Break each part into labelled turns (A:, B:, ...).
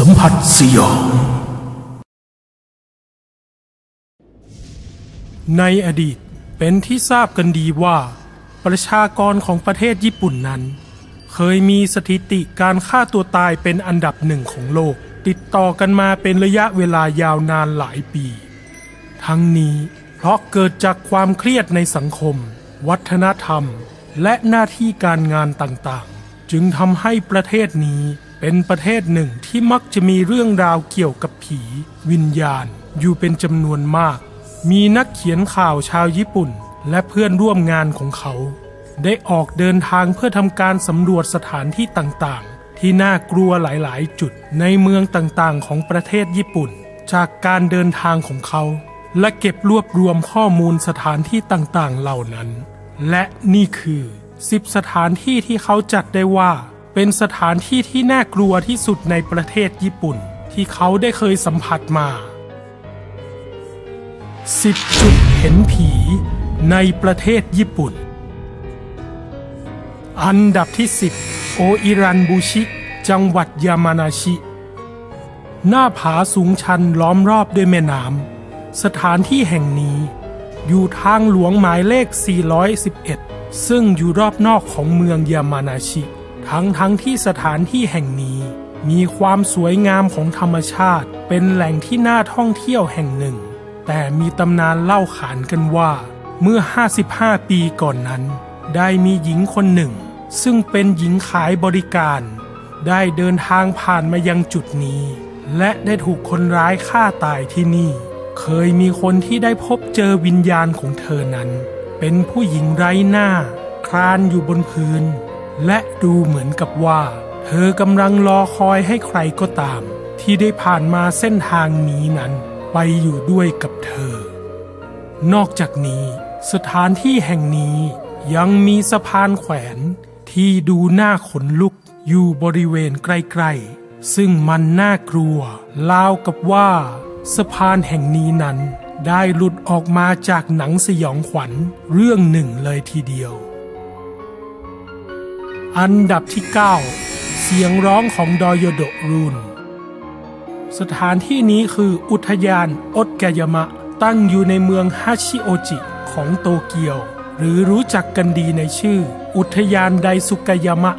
A: สัมผัสสยอง ในอดีตเป็นที่ทราบกันดีว่า ประชากรของประเทศญี่ปุ่นนั้น เคยมีสถิติการฆ่าตัวตายเป็นอันดับหนึ่งของโลก ติดต่อกันมาเป็นระยะเวลายาวนานหลายปี ทั้งนี้เพราะเกิดจากความเครียดในสังคม วัฒนธรรม และหน้าที่การงานต่างๆ จึงทำให้ประเทศนี้ เป็นประเทศหนึ่งที่มักจะมีเรื่องราวเกี่ยวกับผี วิญญาณ อยู่เป็นจำนวนมาก มีนักเขียนข่าวชาวญี่ปุ่น และเพื่อนร่วมงานของเขา ได้ออกเดินทางเพื่อทำการสำรวจสถานที่ต่างๆ ที่น่ากลัวหลายๆ จุดในเมืองต่างๆ ของประเทศญี่ปุ่น จากการเดินทางของเขา และเก็บรวบรวมข้อมูลสถานที่ต่างๆ เหล่านั้น และนี่คือ 10 สถานที่ที่เขาจัดได้ว่า เป็นสถานที่ที่น่ากลัวที่สุดในประเทศญี่ปุ่น ที่เขาได้เคยสัมผัสมา 10 จุดเห็นผีในประเทศญี่ปุ่น อันดับที่ 10 โออิรันบูชิ จังหวัดยามานาชิ หน้าผาสูงชันล้อมรอบด้วยแม่น้ำสถานที่แห่งนี้อยู่ทางหลวงหมายเลข 411 ซึ่งอยู่รอบนอกของเมืองยามานาชิ ทั้งทั้งที่สถานที่แห่งนี้ มีความสวยงามของธรรมชาติ เป็นแหล่งที่น่าท่องเที่ยวแห่งหนึ่ง แต่มีตำนานเล่าขานกันว่า เมื่อ 55 ปีก่อนนั้น ได้มีหญิงคนหนึ่ง ซึ่งเป็นหญิงขายบริการ ได้เดินทางผ่านมายังจุดนี้ และได้ถูกคนร้ายฆ่าตายที่นี่ เคยมีคนที่ได้พบเจอวิญญาณของเธอนั้น เป็นผู้หญิงไร้หน้า คลานอยู่บนพื้น และดูเหมือนกับว่า เธอกำลังรอคอยให้ใครก็ตาม ที่ได้ผ่านมาเส้นทางนี้นั้น ไปอยู่ด้วยกับเธอ นอกจากนี้ สถานที่แห่งนี้ยังมีสะพานแขวนที่ดูน่าขนลุกอยู่บริเวณใกล้ๆ ซึ่งมันน่ากลัวราวกับว่าสะพานแห่งนี้นั้นได้หลุดออกมาจากหนังสยองขวัญเรื่องหนึ่งเลยทีเดียว อันดับที่ 9 เสียงร้องของดอยโดรูนสถานที่นี้คืออุทยานอดกยมะ ตั้งอยู่ในเมืองฮาชิโอจิของโตเกียว หรือรู้จักกันดีในชื่อ อุทยานไดสุกยามะ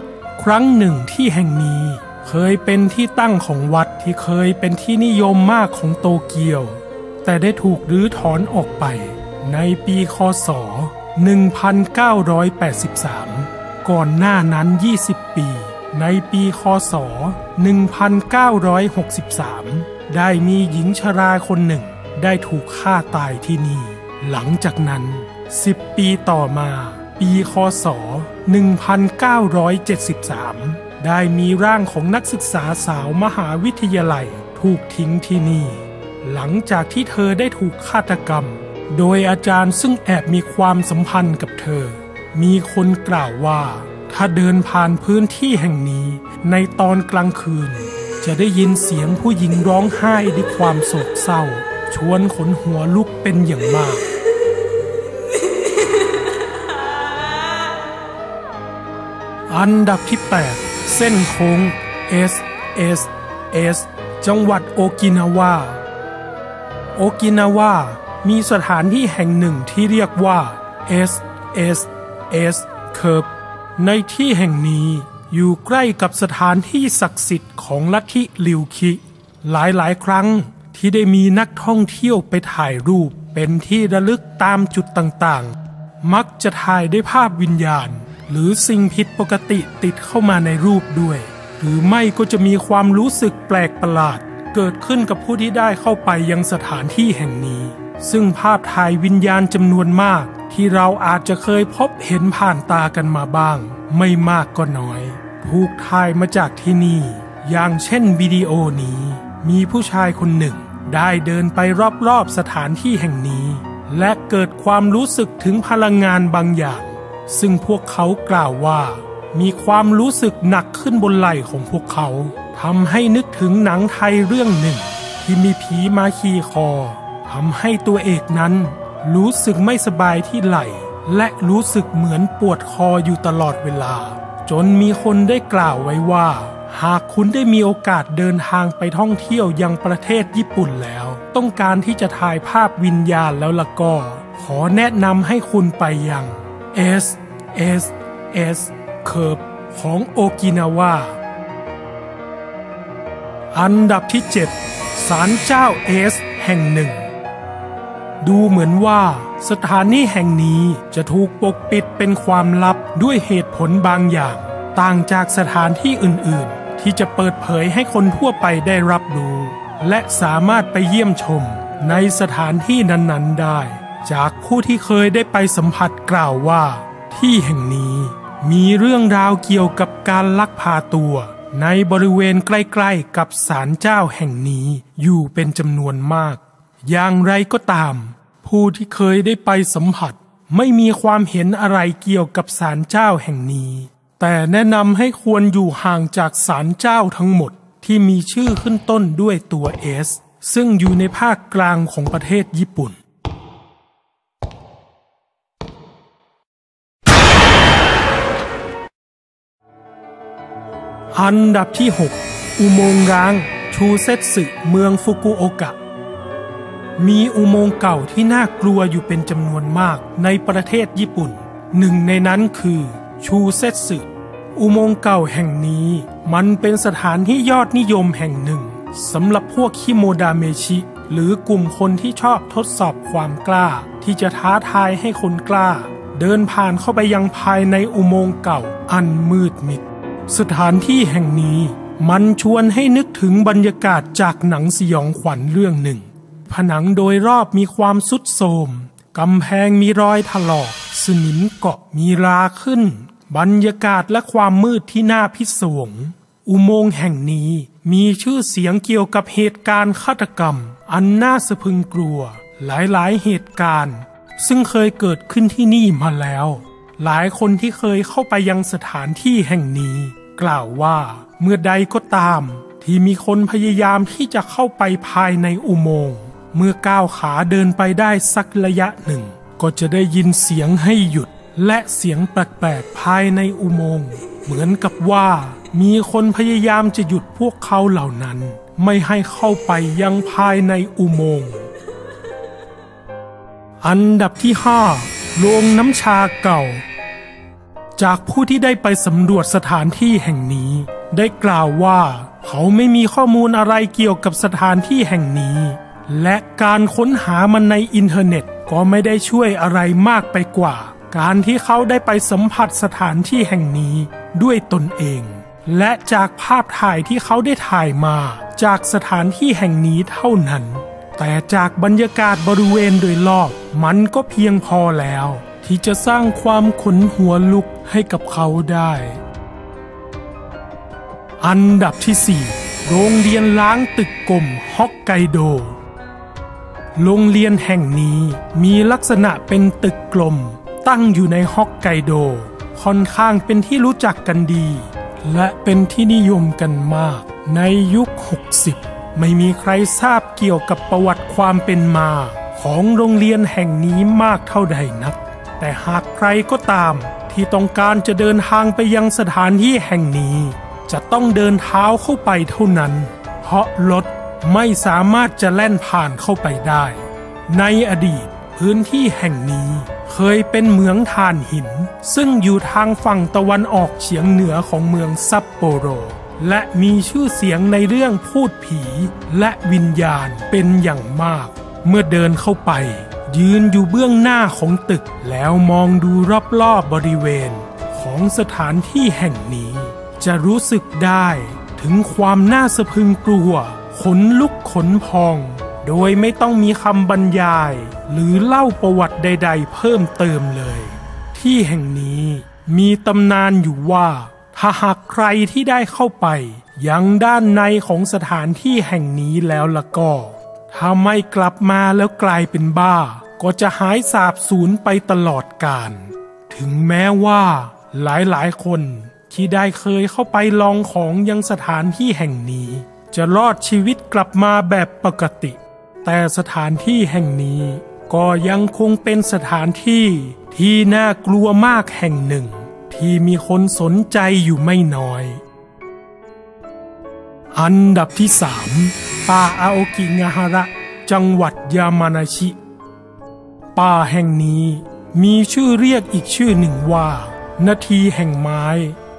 A: ครั้งหนึ่งที่แห่งนี้ เคยเป็นที่ตั้งของวัดที่เคยเป็นที่นิยมมากของโตเกียว แต่ได้ถูกรื้อถอนออกไป ในปีคศ 1983 ก่อนหน้านั้น 20 ปี ในปีคศ 1963 ได้มีหญิงชราคนหนึ่ง ได้ถูกฆ่าตายที่นี่ หลังจากนั้น 10 ปีต่อมา ปีคศ 1973 ได้มีร่างของนักศึกษาสาวมหาวิทยาลัยถูกทิ้งที่นี่ หลังจากที่เธอได้ถูกฆาตกรรม โดยอาจารย์ซึ่งแอบมีความสัมพันธ์กับเธอ มีคนกล่าวว่า ถ้าเดินผ่านพื้นที่แห่งนี้ในตอนกลางคืน จะได้ยินเสียงผู้หญิงร้องไห้ด้วยความโศกเศร้า ชวนขนหัวลุกเป็นอย่างมากอันดับที่ 8 เส้นโค้ง S S S จังหวัดโอกินาวา โอกินาวา มีสถานที่แห่งหนึ่งที่เรียกว่า S S S Curve ในที่แห่งนี้อยู่ใกล้กับสถานที่ศักดิ์สิทธิ์ของลัทธิลิวคิ หลายหลายครั้งที่ได้มีนักท่องเที่ยวไปถ่ายรูปเป็นที่ระลึกตามจุดต่างๆ มักจะถ่ายได้ภาพวิญญาณ หรือสิ่งผิดปกติติดเข้ามาในรูปด้วย หรือไม่ก็จะมีความรู้สึกแปลกประหลาด เกิดขึ้นกับผู้ที่ได้เข้าไปยังสถานที่แห่งนี้ ซึ่งภาพถ่ายวิญญาณจำนวนมาก ที่เราอาจจะเคยพบเห็นผ่านตากันมาบ้าง ไม่มากก็น้อยถูกถ่ายมาจากที่นี่ อย่างเช่นวิดีโอนี้ มีผู้ชายคนหนึ่ง ได้เดินไปรอบๆสถานที่แห่งนี้ และเกิดความรู้สึกถึงพลังงานบางอย่าง ซึ่งพวกเขากล่าวว่า มีความรู้สึกหนักขึ้นบนไหล่ของพวกเขาทำให้นึกถึงหนังไทยเรื่องหนึ่ง ที่มีผีมาขี่คอทำให้ตัวเอกนั้น รู้สึกไม่สบายที่ไหล่ และรู้สึกเหมือนปวดคออยู่ตลอดเวลา จนมีคนได้กล่าวไว้ว่า หากคุณได้มีโอกาสเดินทางไปท่องเที่ยวยังประเทศญี่ปุ่นแล้ว ต้องการที่จะถ่ายภาพวิญญาณแล้วล่ะก็ ขอแนะนำให้คุณไปยัง S S S Curve ของโอกินาวาอันดับที่ 7 ศาลเจ้าเอสแห่งหนึ่ง ดูเหมือนว่า สถานีแห่งนี้จะถูกปกปิดเป็นความลับด้วยเหตุผลบางอย่าง ต่างจากสถานที่อื่น ๆ ที่จะเปิดเผยให้คนทั่วไปได้รับรู้ และสามารถไปเยี่ยมชมในสถานที่นั้น ๆ ได้ จากผู้ที่เคยได้ไปสัมผัสกล่าวว่า ที่แห่งนี้มีเรื่องราวเกี่ยวกับการลักพาตัว ในบริเวณใกล้ๆกับศาลเจ้าแห่งนี้อยู่เป็นจำนวนมาก อย่างไรก็ตาม ผู้ที่เคยได้ไปสัมผัสไม่มีความเห็นอะไรเกี่ยวกับศาลเจ้าแห่งนี้ แต่แนะนำให้ควรอยู่ห่างจากศาลเจ้าทั้งหมดที่มีชื่อขึ้นต้นด้วยตัวเอสซึ่งอยู่ในภาคกลางของประเทศญี่ปุ่น อันดับที่ 6 อุโมงค์ร้าง ชูเซตสึเมืองฟุกุโอกะ มีอุโมงค์เก่าที่น่ากลัวอยู่เป็นจำนวนมากในประเทศญี่ปุ่น หนึ่งในนั้นคือชูเซตสึอุโมงค์เก่าแห่งนี้มันเป็นสถานที่ยอดนิยมแห่งหนึ่งสำหรับพวกคิโมดาเมชิ หรือกลุ่มคนที่ชอบทดสอบความกล้า ที่จะท้าทายให้คนกล้า เดินผ่านเข้าไปยังภายในอุโมงค์เก่าอันมืดมิด สถานที่แห่งนี้มันชวนให้นึกถึงบรรยากาศจากหนังสยองขวัญเรื่องหนึ่ง ผนังโดยรอบมีความสุดโทมกำแพงมีรอยถลอก สนิมเกาะมีราขึ้น บรรยากาศและความมืดที่น่าพิศวง อุโมงค์แห่งนี้มีชื่อเสียงเกี่ยวกับเหตุการณ์ฆาตกรรม อันน่าสะพึงกลัว หลายๆเหตุการณ์ ซึ่งเคยเกิดขึ้นที่นี่มาแล้ว หลายคนที่เคยเข้าไปยังสถานที่แห่งนี้ กล่าวว่าเมื่อใดก็ตาม ที่มีคนพยายามที่จะเข้าไปภายในอุโมงค์ เมื่อก้าวขาเดินไปได้สักระยะหนึ่ง ก็จะได้ยินเสียงให้หยุด และเสียงแปลกๆภายในอุโมงค์ เหมือนกับว่ามีคนพยายามจะหยุดพวกเขาเหล่านั้น ไม่ให้เข้าไปยังภายในอุโมงค์ อันดับที่ห้าโรงน้ำชาเก่า จากผู้ที่ได้ไปสำรวจสถานที่แห่งนี้ ได้กล่าวว่า เขาไม่มีข้อมูลอะไรเกี่ยวกับสถานที่แห่งนี้ และการค้นหามันในอินเทอร์เน็ตก็ไม่ได้ช่วยอะไรมากไปกว่า การที่เขาได้ไปสัมผัสสถานที่แห่งนี้ด้วยตนเอง และจากภาพถ่ายที่เขาได้ถ่ายมา จากสถานที่แห่งนี้เท่านั้น แต่จากบรรยากาศบริเวณโดยรอบ มันก็เพียงพอแล้ว ที่จะสร้างความขนหัวลุกให้กับเขาได้ อันดับที่ 4 โรงเรียนล้างตึกกลมฮอกไกโด โรงเรียนแห่งนี้มีลักษณะเป็นตึกกลม ตั้งอยู่ในฮอกไกโด ค่อนข้างเป็นที่รู้จักกันดี และเป็นที่นิยมกันมาก ในยุค 60 ไม่มีใครทราบเกี่ยวกับประวัติความเป็นมา ของโรงเรียนแห่งนี้มากเท่าใดนัก แต่หากใครก็ตามที่ต้องการจะเดินทางไปยังสถานที่แห่งนี้ จะต้องเดินเท้าเข้าไปเท่านั้น เพราะรถ ไม่สามารถจะแล่นผ่านเข้าไปได้ ในอดีตพื้นที่แห่งนี้เคยเป็นเหมืองถ่านหิน ซึ่งอยู่ทางฝั่งตะวันออกเฉียงเหนือของเมืองซัปโปโร และมีชื่อเสียงในเรื่องพูดผีและวิญญาณเป็นอย่างมาก เมื่อเดินเข้าไป ยืนอยู่เบื้องหน้าของตึกแล้วมองดูรอบๆบบริเวณ ของสถานที่แห่งนี้ จะรู้สึกได้ถึงความน่าสะพึงกลัว ขนลุกขนพอง โดยไม่ต้องมีคำบรรยาย หรือเล่าประวัติใด ๆ เพิ่มเติมเลย ที่แห่งนี้มีตำนานอยู่ว่า ถ้าหากใครที่ได้เข้าไป ยังด้านในของสถานที่แห่งนี้แล้วละก็ถ้าไม่กลับมาแล้วกลายเป็นบ้า ก็จะหายสาบสูญไปตลอดกาลถึงแม้ว่า หลายๆ คนที่ได้เคยเข้าไปลองของยังสถานที่แห่งนี้ จะรอดชีวิตกลับมาแบบปกติ แต่สถานที่แห่งนี้ก็ยังคงเป็นสถานที่ที่น่ากลัวมากแห่งหนึ่ง ที่มีคนสนใจอยู่ไม่น้อย อันดับที่สามป่าอาโอกิงาฮาระ จังหวัดยามานาชิ ป่าแห่งนี้มีชื่อเรียกอีกชื่อหนึ่งว่า นาทีแห่งไม้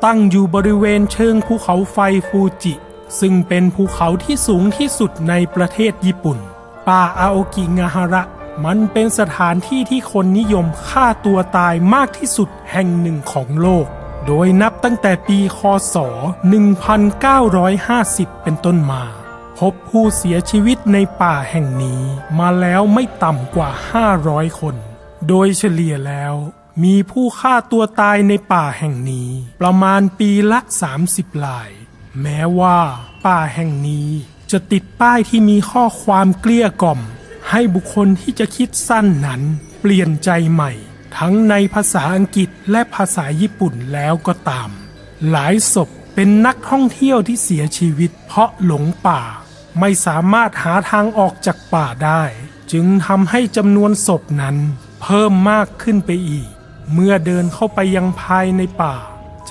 A: ตั้งอยู่บริเวณเชิงภูเขาไฟฟูจิ ซึ่งเป็นภูเขาที่สูงที่สุดในประเทศญี่ปุ่น ป่าอาโอกิงาฮาระ มันเป็นสถานที่ที่คนนิยมฆ่าตัวตายมากที่สุดแห่งหนึ่งของโลก โดยนับตั้งแต่ปีคศ 1950 เป็นต้นมา พบผู้เสียชีวิตในป่าแห่งนี้มาแล้วไม่ต่ำกว่า 500 คน โดยเฉลี่ยแล้วมีผู้ฆ่าตัวตายในป่าแห่งนี้ ประมาณปีละ 30ลาย แม้ว่าป่าแห่งนี้จะติดป้ายที่มีข้อความเกลี้ยกล่อม ให้บุคคลที่จะคิดสั้นนั้น เปลี่ยนใจใหม่ ทั้งในภาษาอังกฤษและภาษาญี่ปุ่นแล้วก็ตาม หลายศพเป็นนักท่องเที่ยวที่เสียชีวิตเพราะหลงป่า ไม่สามารถหาทางออกจากป่าได้ จึงทำให้จำนวนศพนั้น เพิ่มมากขึ้นไปอีก เมื่อเดินเข้าไปยังภายในป่า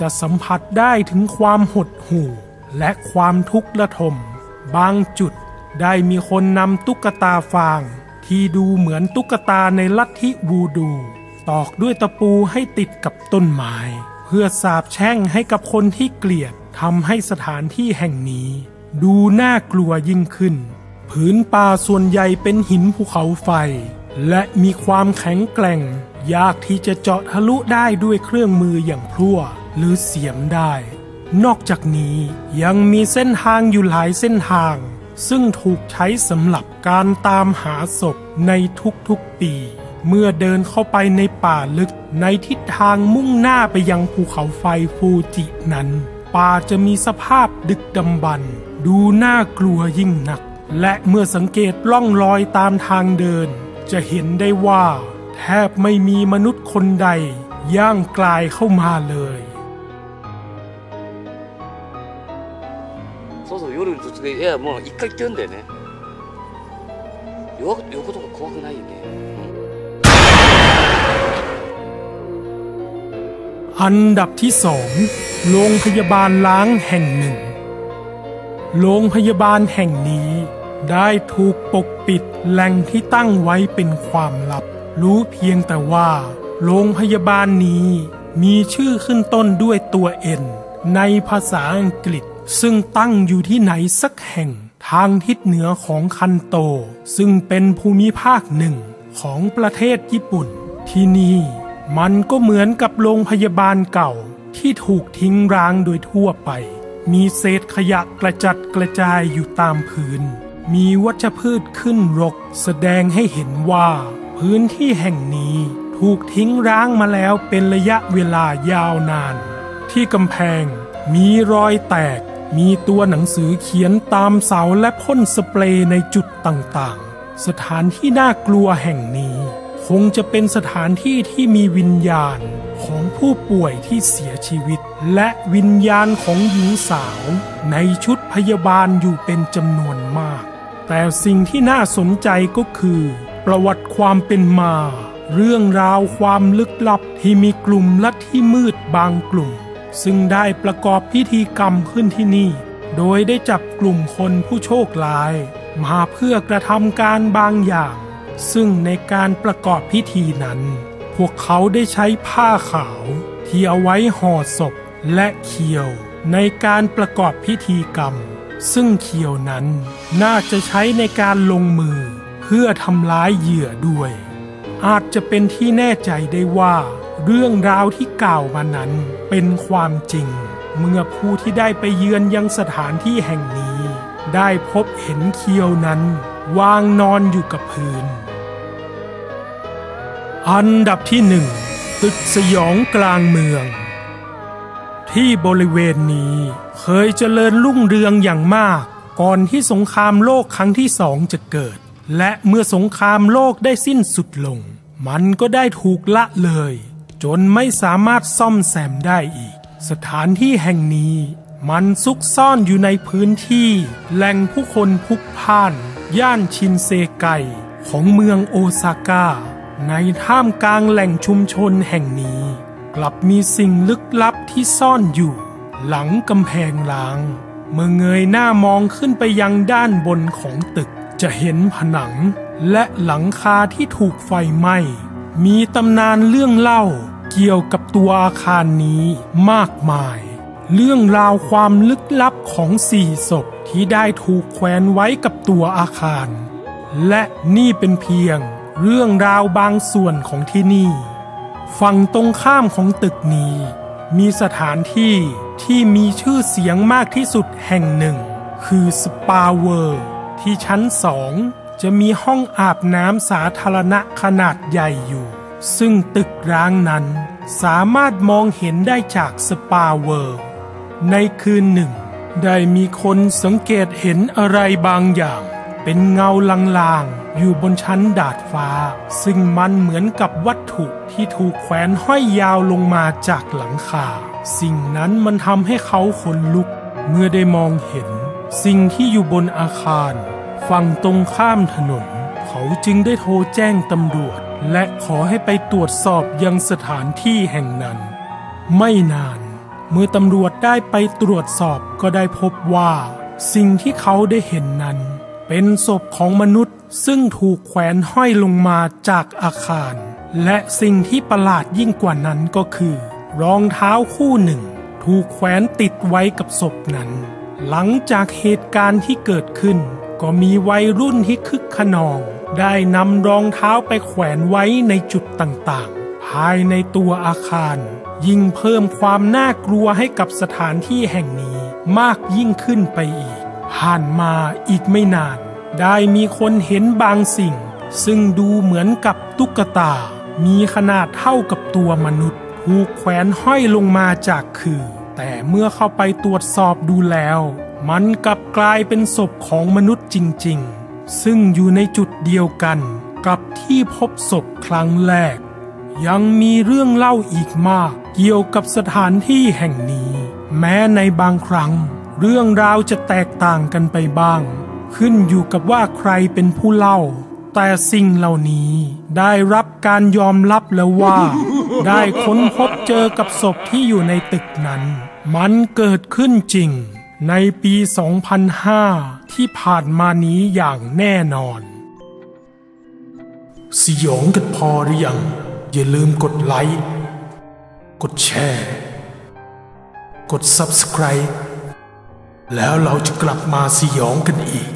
A: จะสัมผัสได้ถึงความหดหู่ และความทุกข์ระทม บางจุดได้มีคนนำตุ๊กตาฟาง ที่ดูเหมือนตุ๊กตาในลัทธิวูดู ตอกด้วยตะปูให้ติดกับต้นไม้เพื่อสาบแช่งให้กับคนที่เกลียดทำให้สถานที่แห่งนี้ ดูน่ากลัวยิ่งขึ้น ผืนป่าส่วนใหญ่เป็นหินภูเขาไฟ และมีความแข็งแกร่ง ยากที่จะเจาะทะลุได้ด้วยเครื่องมืออย่างพลั่วหรือเสียมได้ นอกจากนี้ยังมีเส้นทางอยู่หลายเส้นทาง ซึ่งถูกใช้สำหรับการตามหาศพในทุกๆปี เมื่อเดินเข้าไปในป่าลึกในทิศทางมุ่งหน้าไปยังภูเขาไฟฟูจินั้น ป่าจะมีสภาพดึกดำบรรดูน่ากลัวยิ่งนัก และเมื่อสังเกตล่องรอยตามทางเดิน จะเห็นได้ว่า แทบไม่มีมนุษย์คนใด ย่างกลายเข้ามาเลย
B: そう夜に突撃いやもう一回行ってるんだよねよ横とか怖くないよね、
A: อันดับที่สองโรงพยาบาลล้างแห่งหนึ่ง โรงพยาบาลแห่งนี้ ได้ถูกปกปิดแหล่งที่ตั้งไว้เป็นความลับ รู้เพียงแต่ว่า โรงพยาบาลนี้ มีชื่อขึ้นต้นด้วยตัวเอ็นในภาษาอังกฤษ ซึ่งตั้งอยู่ที่ไหนสักแห่งทางทิศเหนือของคันโต ซึ่งเป็นภูมิภาคหนึ่งของประเทศญี่ปุ่น ที่นี่มันก็เหมือนกับโรงพยาบาลเก่าที่ถูกทิ้งร้างโดยทั่วไป มีเศษขยะกระจัดกระจายอยู่ตามพื้น มีวัชพืชขึ้นรก แสดงให้เห็นว่า พื้นที่แห่งนี้ถูกทิ้งร้างมาแล้วเป็นระยะเวลายาวนาน ที่กำแพงมีรอยแตก มีตัวหนังสือเขียนตามเสาและพ่นสเปรย์ในจุดต่างๆ สถานที่น่ากลัวแห่งนี้ คงจะเป็นสถานที่ที่มีวิญญาณของผู้ป่วยที่เสียชีวิต และวิญญาณของหญิงสาว ในชุดพยาบาลอยู่เป็นจำนวนมาก แต่สิ่งที่น่าสนใจก็คือ ประวัติความเป็นมา เรื่องราวความลึกลับที่มีกลุ่มลัทธิมืดบางกลุ่ม ซึ่งได้ประกอบพิธีกรรมขึ้นที่นี่ โดยได้จับกลุ่มคนผู้โชคร้าย มาเพื่อกระทำการบางอย่าง ซึ่งในการประกอบพิธีนั้น พวกเขาได้ใช้ผ้าขาว ที่เอาไว้ห่อศพและเขียว ในการประกอบพิธีกรรม ซึ่งเขียวนั้นน่าจะใช้ในการลงมือ เพื่อทำร้ายเหยื่อด้วย อาจจะเป็นที่แน่ใจได้ว่า เรื่องราวที่กล่าวมานั้นเป็นความจริง เมื่อผู้ที่ได้ไปเยือนยังสถานที่แห่งนี้ ได้พบเห็นเคียวนั้น วางนอนอยู่กับพื้น อันดับที่หนึ่งตึกสยองกลางเมือง ที่บริเวณนี้เคยเจริญรุ่งเรืองอย่างมาก ก่อนที่สงครามโลกครั้งที่สองจะเกิด และเมื่อสงครามโลกได้สิ้นสุดลง มันก็ได้ถูกละเลย จนไม่สามารถซ่อมแซมได้อีก สถานที่แห่งนี้มันซุกซ่อนอยู่ในพื้นที่แหล่งผู้คนพลุกพ่าน ย่านชินเซไกของเมืองโอซาก้า ในท่ามกลางแหล่งชุมชนแห่งนี้ กลับมีสิ่งลึกลับที่ซ่อนอยู่ หลังกำแพงล้าง เมื่อเงยหน้ามองขึ้นไปยังด้านบนของตึก จะเห็นผนังและหลังคาที่ถูกไฟไหม้ มีตำนานเรื่องเล่าเกี่ยวกับตัวอาคารนี้มากมาย เรื่องราวความลึกลับของสี่ศพที่ได้ถูกแขวนไว้กับตัวอาคาร และนี่เป็นเพียงเรื่องราวบางส่วนของที่นี่ ฝั่งตรงข้ามของตึกนี้ มีสถานที่ที่มีชื่อเสียงมากที่สุดแห่งหนึ่ง คือ Spa World ที่ชั้นสอง จะมีห้องอาบน้ำสาธารณะขนาดใหญ่อยู่ ซึ่งตึกร้างนั้นสามารถมองเห็นได้จาก Spa World ในคืนหนึ่ง ได้มีคนสังเกตเห็นอะไรบางอย่าง เป็นเงาลางๆ อยู่บนชั้นดาดฟ้า ซึ่งมันเหมือนกับวัตถุที่ถูกแขวนห้อยยาวลงมาจากหลังคา สิ่งนั้นมันทำให้เขาขนลุก เมื่อได้มองเห็น สิ่งที่อยู่บนอาคาร ฝั่งตรงข้ามถนน เขาจึงได้โทรแจ้งตำรวจ และขอให้ไปตรวจสอบยังสถานที่แห่งนั้น ไม่นานเมื่อตำรวจได้ไปตรวจสอบก็ได้พบว่า สิ่งที่เขาได้เห็นนั้น เป็นศพของมนุษย์ซึ่งถูกแขวนห้อยลงมาจากอาคาร และสิ่งที่ประหลาดยิ่งกว่านั้นก็คือ รองเท้าคู่หนึ่ง ถูกแขวนติดไว้กับศพนั้น หลังจากเหตุการณ์ที่เกิดขึ้น ก็มีวัยรุ่นที่คึกขนอง ได้นำรองเท้าไปแขวนไว้ในจุดต่างๆ ภายในตัวอาคาร ยิ่งเพิ่มความน่ากลัวให้กับสถานที่แห่งนี้มากยิ่งขึ้นไปอีก ผ่านมาอีกไม่นาน ได้มีคนเห็นบางสิ่ง ซึ่งดูเหมือนกับตุ๊กตา มีขนาดเท่ากับตัวมนุษย์ถูกแขวนห้อยลงมาจากคือ แต่เมื่อเข้าไปตรวจสอบดูแล้ว มันกลับกลายเป็นศพของมนุษย์จริงๆ ซึ่งอยู่ในจุดเดียวกันกับที่พบศพครั้งแรก ยังมีเรื่องเล่าอีกมากเกี่ยวกับสถานที่แห่งนี้ แม้ในบางครั้ง เรื่องราวจะแตกต่างกันไปบ้าง ขึ้นอยู่กับว่าใครเป็นผู้เล่า แต่สิ่งเหล่านี้ได้รับการยอมรับแล้วว่า ได้ค้นพบเจอกับศพที่อยู่ในตึกนั้น มันเกิดขึ้นจริง ในปี 2005 ที่ผ่านมานี้อย่างแน่นอน สยองกันพอหรือยัง อย่าลืมกดไลค์ กดแชร์ กด Subscribe แล้วเราจะกลับมาสยองกันอีก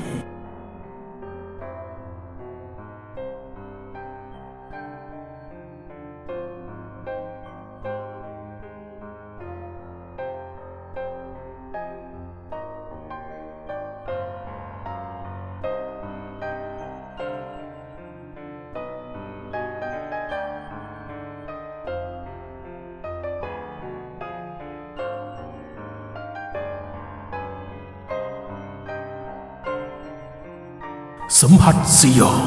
A: สัมผัสสยอง